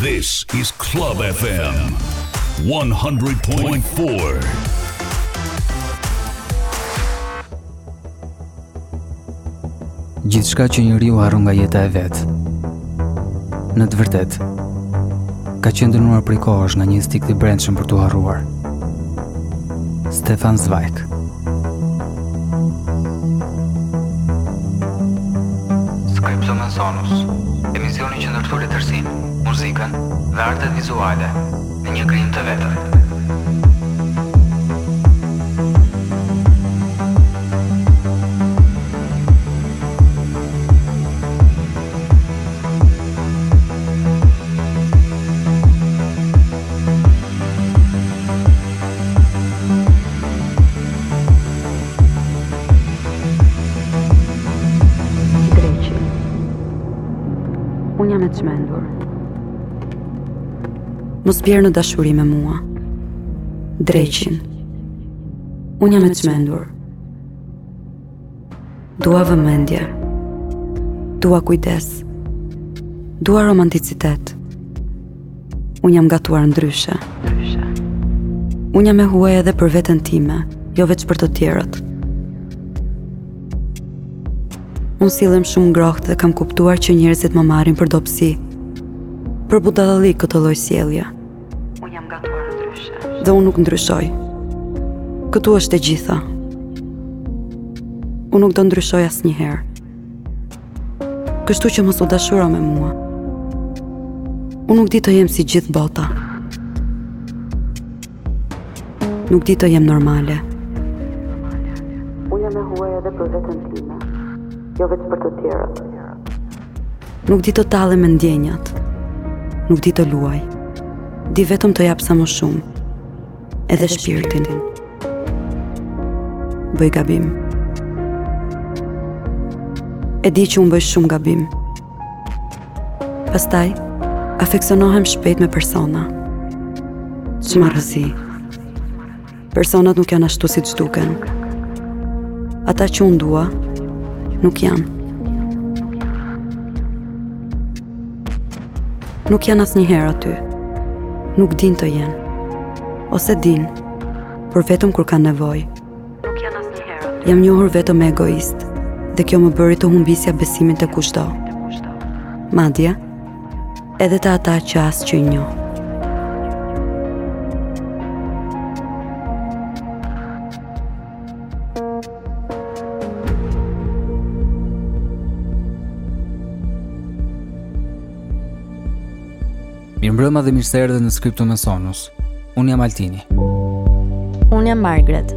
This is Club FM 100.4. gjithçka që njeriu harron nga jeta e vet. Në të vërtetë, ka qenë dënuar prej kohësh nga një instinkt i brendshëm për t'u harruar. Stefan Zweig Scriptum and Sonus, emisioni që ndërthur letërsinë, muzikën dhe artet vizuale në një krijim të vetëm. Dreqin. Unë jam e çmendur. Mos bjer në dashuri me mua. Dreqin. Unë jam e çmendur. Dua vëmendje. Dua kujdes. Dua romanticitet. Unë jam gatuar ndryshe. Unë jam e huaj edhe për veten time, jo veç për të tjerët. Unë sillem shumë ngrohtë dhe kam kuptuar që njerëzit më marrin për dobësi. Për budallallik këtë lloj sjellje. Unë jam gatuar ndryshe. Dhe unë nuk ndryshoj. Këtu është e gjitha. Unë nuk do ndryshoj asnjëherë. Kështu që mos u dashuro me mua. Unë nuk di të jem si gjithë bota. Nuk di të jem normale. Unë jam e huaj edhe për veten time. Jo veç për të tjerët. Nuk di të tallem me ndjenjat. Nuk di të luaj. Di vetëm të jap sa më shumë. Edhe shpirtin. Bëj gabim. E di që unë bëj shumë gabim. Pastaj, afeksionohem shpejt me persona. Ç'marrëzi. Ç'marrëzi. Personat nuk janë ashtu siç duken. Ata që unë dua nuk janë. Nuk janë asnjëherë aty. Nuk dinë të jenë. Ose dinë, por vetëm kur kanë nevojë. Nuk janë asnjëherë. Jam njohur vetëm me egoistë dhe kjo më bëri të humbisja besimin te kushdo. Madje, edhe të ata që asë që një. Mirëmbrëma dhe mirë se erdhët në Scriptum and Sonus. Unë jam Altini. Unë jam Margaret.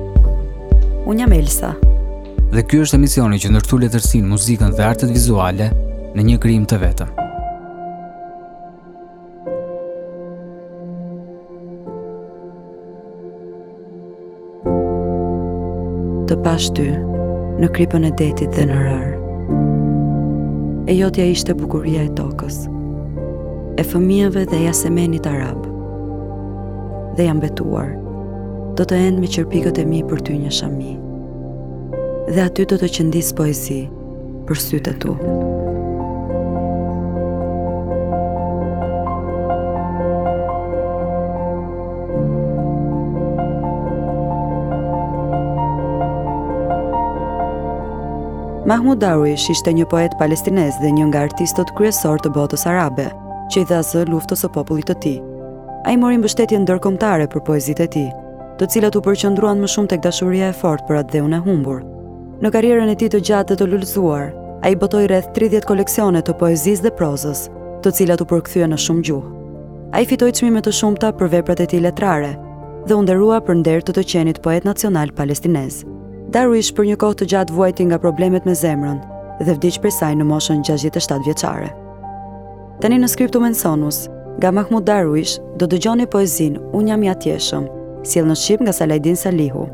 Unë jam Elsa. Dhe ky është emisioni që ndërthur letërsinë, muzikën dhe artet vizuale në një krijim të vetëm. Të pash ty në kripën e detit dhe në rërë. E jotja ishte bukuria e tokës, e fëmijëve dhe jasemenit arab. Dhe jam betuar, do të end me qërpikët e mi për ty një shami. Dhe aty do të qëndis poezi, për sytë e tu. Mahmoud Darwish ishte një poet palestinez dhe një nga artistët kryesorë të botës arabe, që i dha zë luftës së popullit të tij. Ai mori mbështetje ndërkombëtare për poezitë e tij, të cilat u përqendruan më shumë tek dashuria e fortë për atdheun e humbur, Në karrierën e tij të gjatë dhe të lulëzuar, ai botoi rreth 30 koleksione të poezisë dhe prozës, të cilat u përkthyen në shumë gjuhë. Ai fitoi çmime të shumta për veprat e tij letrare dhe u nderua për nder të të qenit poet nacional palestinez. Darwish për një kohë të gjatë vuajti nga problemet me zemrën dhe vdiq prej saj në moshën 67 vjeçare. Tani në Scriptum and Sonus, nga Mahmud Darwish, do dëgjoni poezinë Unë jam i atjeshëm, sjellë në shqip nga Salajdin Salihu.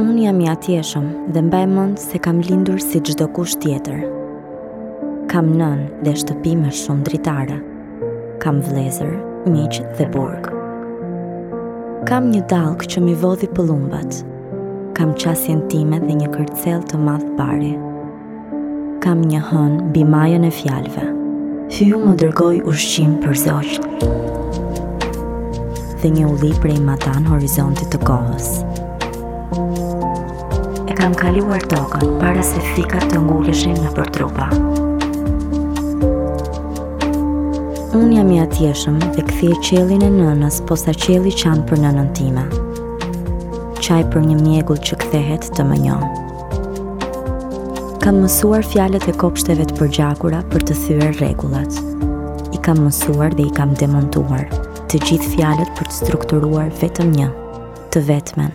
Unë jam i atjeshëm dhe mbaj mend se kam lindur si çdokush tjetër. Kam nënë dhe shtëpi me shumë dritare. Kam vëllezër, miq dhe burg. Kam një dallgë që m'i vodhi pëllumbat. Kam qasjen time dhe një kërcell të madh bari. Kam një hënë mbi majën e fjalëve. Hyu më dërgoi ushqim për zogjtë. Dhe një ulli prej matanë horizontit të kohës. E kam kaluar tokën para se thikat të nguleshin nëpër trupa. Unë jam i atjeshëm dhe ktheja qiellin e nënës posa qielli qan për nënën time. Qaj për një mjegull që kthehet të më njohë. Kam mësuar fjalët e kopshteve të përgjakura për të thyer rregullat. I kam mësuar dhe i kam demontuar të gjithë fjalët për të strukturuar vetëm një, të vetmen.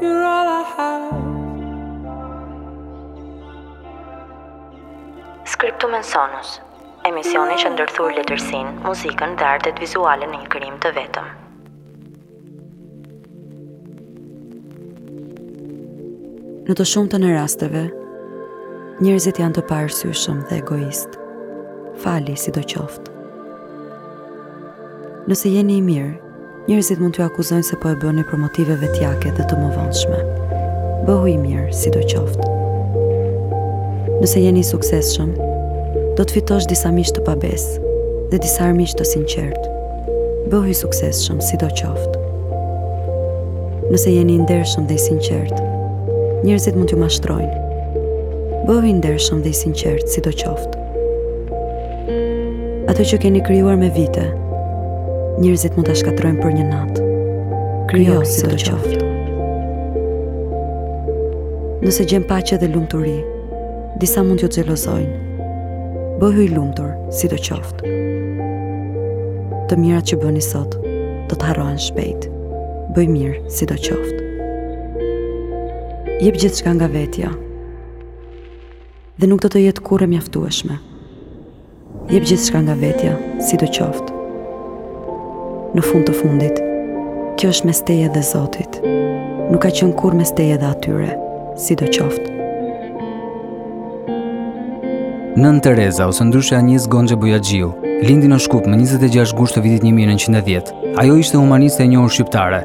You're all I have. Scriptum Sonus, emisioni që ndërthur letërsinë, muzikën dhe artet vizuale në një krijim të vetëm. Në të shumtën e rasteve, njerëzit janë të paarsyeshëm dhe egoistë. Fali sidoqoftë. Nëse jeni i mirë, Njerëzit mund t'ju akuzojnë se po e bëni për motive vetjake dhe të mëvonshme. Bëhu i mirë, sidoqoftë. Nëse jeni i suksesshëm, do të fitosh disa miq të pabesë dhe disa armiq të sinqertë. Bëhu i suksesshëm, sidoqoftë. Nëse jeni i ndershëm dhe i sinqertë, njerëzit mund t'ju mashtrojnë. Bëhu i ndershëm dhe i sinqertë, sidoqoftë. Atë që keni krijuar me vite, njerëzit mund ta shkatërrojnë për një natë. Krijo sidoqoftë. Nëse gjen paqe dhe lumturi, disa mund t'ju xhelozojnë. Bëhu i lumtur sidoqoftë. Të mirat që bëni sot do të harrohen shpejt. Bëj mirë sidoqoftë. Jep gjithçka nga vetja. Dhe nuk do të jetë kurrë e mjaftueshme. Jep gjithçka nga vetja, sidoqoftë. Në fund të fundit, kjo është mes teje dhe Zotit. Nuk ka qenë kurrë mes teje dhe atyre, sidoqoftë. Nënë Tereza ose ndryshe Anjezë Gonxhe Bojaxhiu, lindi në Shkup më 26 gusht të vitit 1910. Ajo ishte humaniste e njohur shqiptare,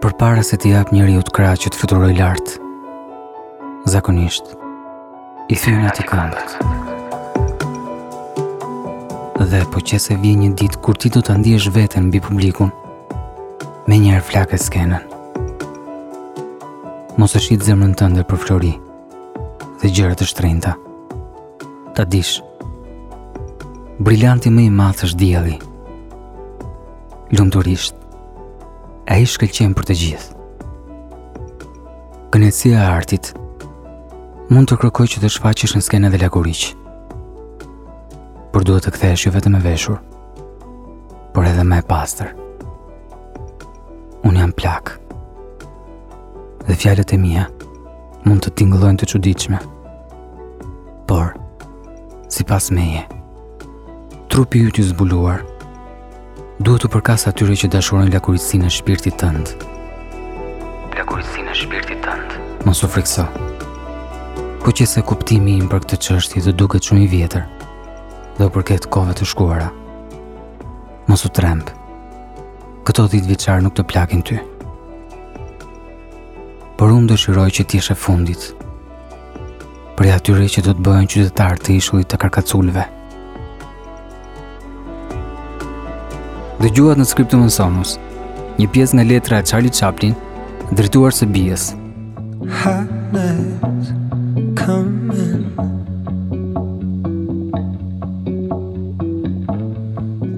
Përpara se t'i japë njeriut krahë që të fluturojë lart, zakonisht, i thyen atij këmbët. Dhe po qe se vjen një ditë kur ti do ta ndiesh veten mbi publikun, menjëherë flake skenën. Mos e shit zemrën tënde për flori dhe gjëra të shtrenjta. Ta dish, brilanti më i madh është dielli, lumturisht. Ai shkëlqen për të gjithë. Këndësia e artit mund të kërkojë që të shfaqesh në skenë edhe lakuriq. Por duhet të kthehesh jo vetëm e veshur, por edhe më e pastër. Unë jam plak. Dhe fjalët e mia mund të tingëllojnë të çuditshme. Por, sipas meje, trupi yt i zbuluar Duhet t'u përkasë atyre që dashurojnë lakuriqësinë e shpirtit tënd. Lakuriqësinë e shpirtit tënd. Mos u frikso. Po qe se kuptimi im për këtë çështje të duket shumë i vjetër, dhe u përket kohëve të shkuara. Mos u tremb. Këto dhjetëvjeçarë nuk të plakin ty. Por unë dëshiroj që të jesh e fundit prej atyre që do të bëhen qytetarë të ishullit të karkacullëve. Dëgjuat në Scriptum et Sonus, një pjesë nga letra e Charlie Chaplin, drejtuar së bijës. Hotness coming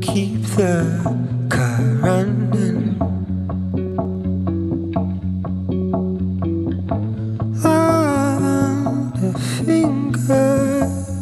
Keep the car running All the fingers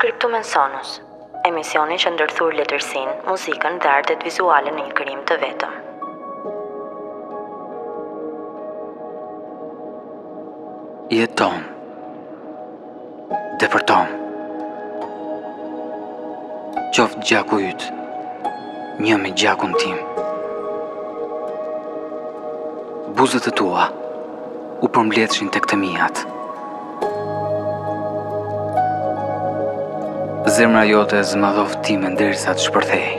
Scriptum et Sonus, emisioni që ndërthur letërsinë, muzikën dhe artet vizuale në një krijim të vetëm. Jeton. Depërton. Qoftë gjaku yt, një me gjakun tim. Buzët e tua u përmbledhshin tek të miat. Zemra jote zmadhoftë timen derisa të shpërthejë.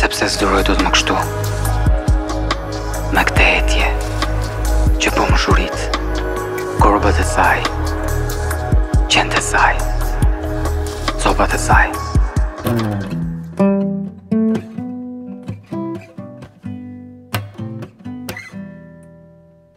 Sepse s'duroj dot më kështu. Me këtë etje që po më zhurit. Korbët e saj. Qentë e saj. Copat e saj.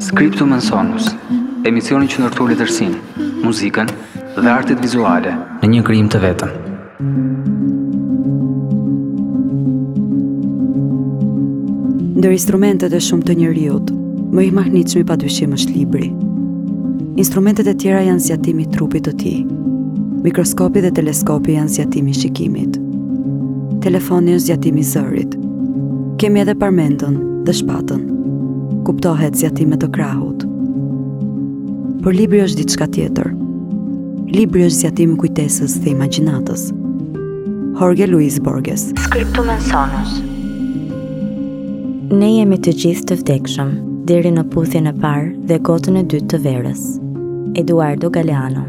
Scriptum et Sonus, emisioni që ndërthur letërsinë, muzikën dhe artet vizuale në një krijim të vetëm. Ndër instrumentet e shumtë të njeriut, më i mahnitshmi pa dyshim është libri. Instrumentet e tjera janë zgjatim i trupit të tij. Mikroskopi dhe teleskopi janë zgjatim i shikimit. Telefoni është zgjatim i zërit. Kemi edhe parmendën dhe shpatën. Kuptohet zgjatime të krahut. Por libri është diçka tjetër. Libri është zgjatim i kujtesës dhe imagjinatës. Jorge Luis Borges. Scriptum et Sonus. Ne jemi të gjithë të vdekshëm, deri në puthjen e parë dhe gotën e dytë të verës. Eduardo Galeano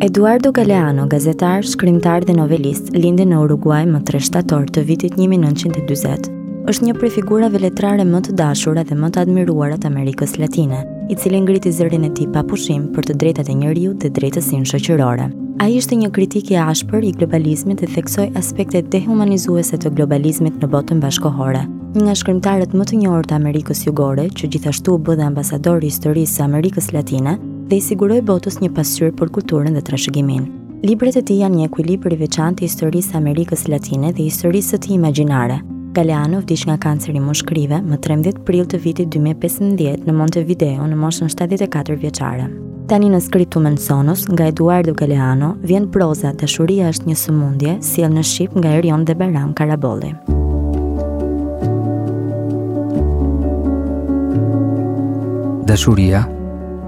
Eduardo Galeano, gazetar, shkrimtar dhe novelist, lindi në Uruguay më 3 shtator të vitit 1920. Është një prej figurave letrare më të dashura dhe më të admiruara të Amerikës Latine. i cili ngriti zërin e tij pa pushim për të drejtat e njeriut dhe drejtësinë shoqërore. Ai ishte një kritik i ashpër i globalizmit dhe theksoi aspektet dehumanizuese të globalizmit në botën bashkëkohore. Një nga shkrimtarët më të njohur të Amerikës Jugore, që gjithashtu u bë dhe ambasador i historisë së Amerikës Latine, dhe i siguroi botës një pasqyrë për kulturën dhe trashëgiminë. Librat e tij janë një ekuilibër i veçantë i historisë së Amerikës Latine dhe historisë së tij imagjinare. Galeano vdiq nga kanceri i mushkërive më 13 prill të vitit 2015 në Montevideo në moshën 74 vjeçare. Tani në Scriptum Sonus nga Eduardo Galeano vjen proza Dashuria është një sëmundje, sjellë në shqip nga Erion dhe Bajram Karabolli. Dashuria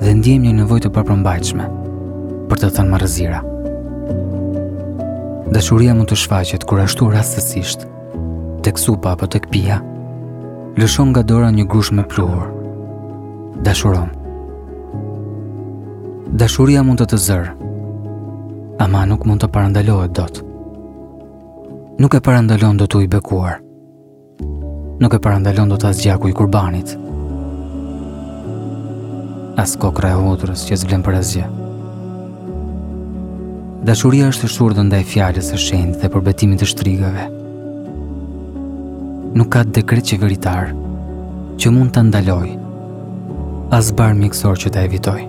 dhe ndiejmë një nevojë të papërmbajtshme për të thënë marrëzira. Dashuria mund të shfaqet kur ashtu rastësisht, tek supa apo tek pija, lëshon nga dora një grush me pluhur. Dashuron. Dashuria mund të të zërë, ama nuk mund të parandalohet dot. Nuk e parandalon dot uji i bekuar. Nuk e parandalon dot as gjaku i kurbanit. As kokrra e hudhrës që s'vlen për asgjë. Dashuria është e shurdhër ndaj fjalës së shenjtë dhe përbetimit të shtrigave. Nuk ka dekret qeveritar që mund ta ndalojë. As bar mjekësor që ta evitojë.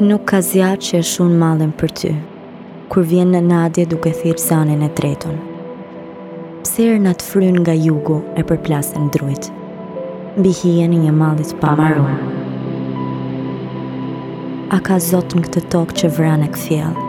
Nuk ka zjarr që e shuen mallin për ty, kur vjen në nadje duke thirrë zanin e tretun. Pse erënat fryjnë nga jugu e përplasen drujt, mbi hijen e një malli të pamaruem. A ka zot në këtë tokë që vran e kthjellë?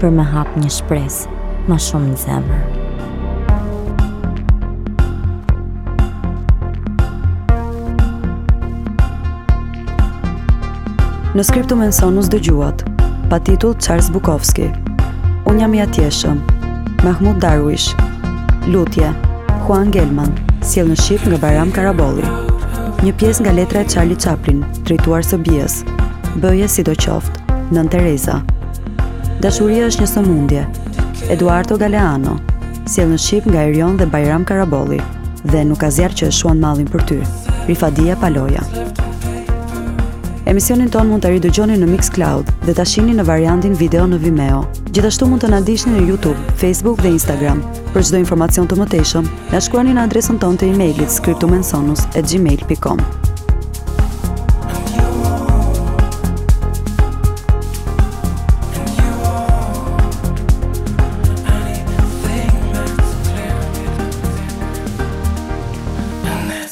për me hap një shpresë ma shumë në zemër. Në Scriptum Sonus dëgjuat, pa titull Charles Bukowski. Unë jam i atjeshëm, Mahmud Darwish, Lutje, Juan Gelman, sjellë në shqip nga Bajram Karabolli. Një pjesë nga letra e Charlie Chaplin, drejtuar së bijës. Bëje sidoqoftë, Nënë Tereza. Dashuria është një sëmundje. Eduardo Galeano, sjellë në shqip nga Erion dhe Bajram Karabolli dhe nuk ka zjarr që e shuan mallin për ty. Rifadia Paloja. Emisionin tonë mund ta ridëgjoni në Mixcloud dhe ta shihni në variantin video në Vimeo. Gjithashtu mund të na ndiqni në Youtube, Facebook dhe Instagram. Për çdo informacion të mëtejshëm, na shkruani në adresën tonë të e-mailit scriptumensonus@gmail.com.